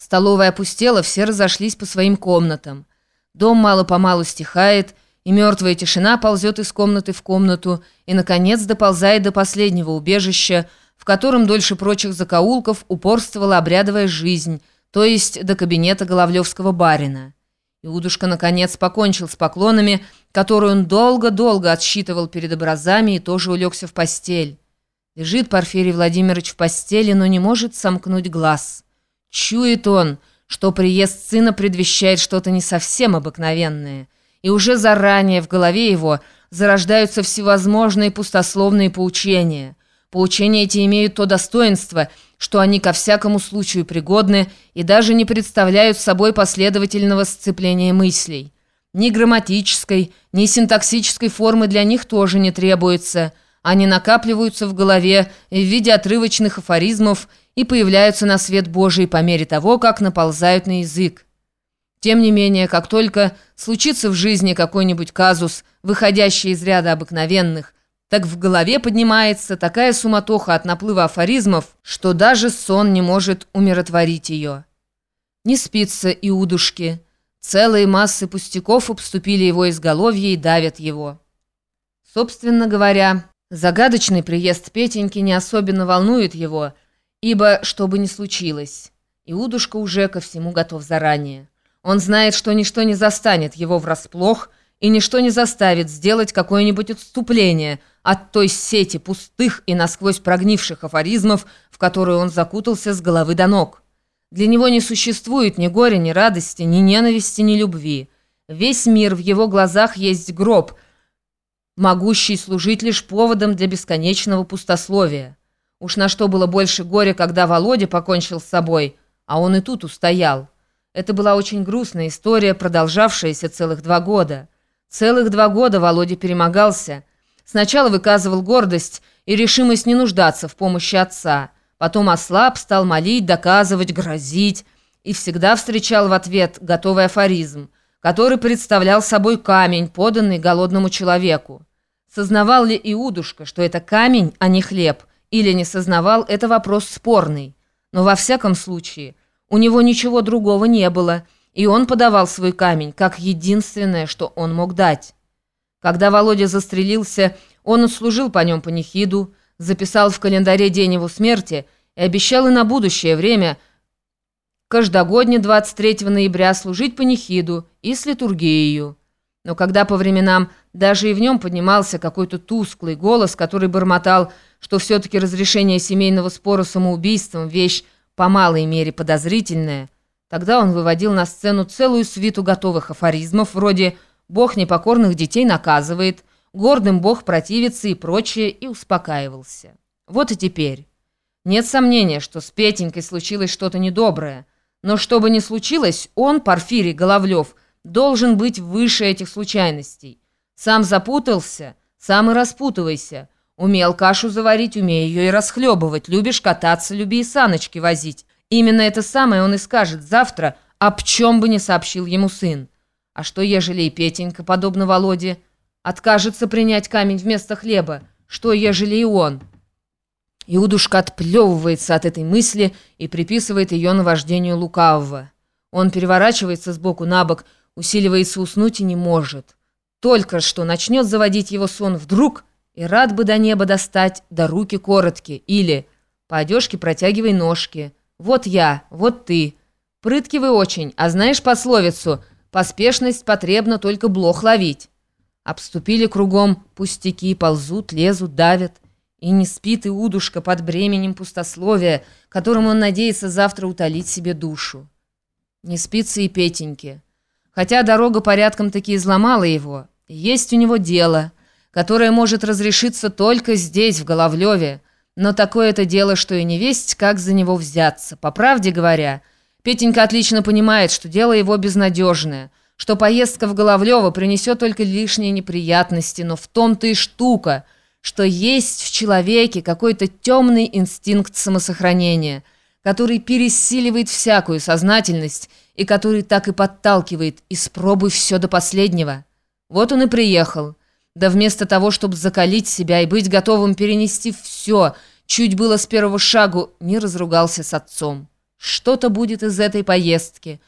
Столовая опустела, все разошлись по своим комнатам. Дом мало-помалу стихает, и мертвая тишина ползет из комнаты в комнату и, наконец, доползает до последнего убежища, в котором дольше прочих закоулков упорствовала обрядовая жизнь, то есть до кабинета Головлевского барина. Иудушка, наконец, покончил с поклонами, которые он долго-долго отсчитывал перед образами и тоже улегся в постель. Лежит Порфирий Владимирович в постели, но не может сомкнуть глаз. Чует он, что приезд сына предвещает что-то не совсем обыкновенное, и уже заранее в голове его зарождаются всевозможные пустословные поучения. Поучения эти имеют то достоинство – что они ко всякому случаю пригодны и даже не представляют собой последовательного сцепления мыслей. Ни грамматической, ни синтаксической формы для них тоже не требуется. Они накапливаются в голове в виде отрывочных афоризмов и появляются на свет Божий по мере того, как наползают на язык. Тем не менее, как только случится в жизни какой-нибудь казус, выходящий из ряда обыкновенных, так в голове поднимается такая суматоха от наплыва афоризмов, что даже сон не может умиротворить ее. Не спится и удушки. Целые массы пустяков обступили его изголовье и давят его. Собственно говоря, загадочный приезд Петеньки не особенно волнует его, ибо, что бы ни случилось, Иудушка уже ко всему готов заранее. Он знает, что ничто не застанет его врасплох, и ничто не заставит сделать какое-нибудь отступление – от той сети пустых и насквозь прогнивших афоризмов, в которую он закутался с головы до ног. Для него не существует ни горя, ни радости, ни ненависти, ни любви. Весь мир в его глазах есть гроб, могущий служить лишь поводом для бесконечного пустословия. Уж на что было больше горя, когда Володя покончил с собой, а он и тут устоял. Это была очень грустная история, продолжавшаяся целых два года. Целых два года Володя перемогался – Сначала выказывал гордость и решимость не нуждаться в помощи отца. Потом ослаб, стал молить, доказывать, грозить. И всегда встречал в ответ готовый афоризм, который представлял собой камень, поданный голодному человеку. Сознавал ли Иудушка, что это камень, а не хлеб, или не сознавал, это вопрос спорный. Но во всяком случае, у него ничего другого не было, и он подавал свой камень, как единственное, что он мог дать. Когда Володя застрелился, он отслужил по нем панихиду, записал в календаре день его смерти и обещал и на будущее время каждогодне 23 ноября служить панихиду и с литургией. Но когда по временам даже и в нем поднимался какой-то тусклый голос, который бормотал, что все-таки разрешение семейного спора самоубийством – вещь по малой мере подозрительная, тогда он выводил на сцену целую свиту готовых афоризмов вроде. Бог непокорных детей наказывает, гордым Бог противится и прочее, и успокаивался. Вот и теперь. Нет сомнения, что с Петенькой случилось что-то недоброе, но что бы ни случилось, он, Порфирий Головлев, должен быть выше этих случайностей. Сам запутался, сам и распутывайся. Умел кашу заварить, умей ее и расхлебывать. Любишь кататься, люби и саночки возить. Именно это самое он и скажет завтра, об чем бы не сообщил ему сын. А что, ежели и Петенька, подобно Володе, откажется принять камень вместо хлеба? Что, ежели и он? Иудушка отплевывается от этой мысли и приписывает ее наваждению лукавого. Он переворачивается сбоку на бок, усиливается уснуть и не может. Только что начнет заводить его сон вдруг, и рад бы до неба достать, да руки короткие, или по одежке протягивай ножки. Вот я, вот ты. Прытки вы очень, а знаешь пословицу – Поспешность потребна только блох ловить. Обступили кругом пустяки, ползут, лезут, давят. И не спит и удушка под бременем пустословия, которым он надеется завтра утолить себе душу. Не спится и Петеньке. Хотя дорога порядком таки изломала его, есть у него дело, которое может разрешиться только здесь, в Головлеве, но такое это дело, что и не весть, как за него взяться. По правде говоря, Петенька отлично понимает, что дело его безнадежное, что поездка в Головлево принесет только лишние неприятности, но в том-то и штука, что есть в человеке какой-то темный инстинкт самосохранения, который пересиливает всякую сознательность и который так и подталкивает «испробуй все до последнего». Вот он и приехал. Да вместо того, чтобы закалить себя и быть готовым перенести все, чуть было с первого шагу, не разругался с отцом. Что-то будет из этой поездки.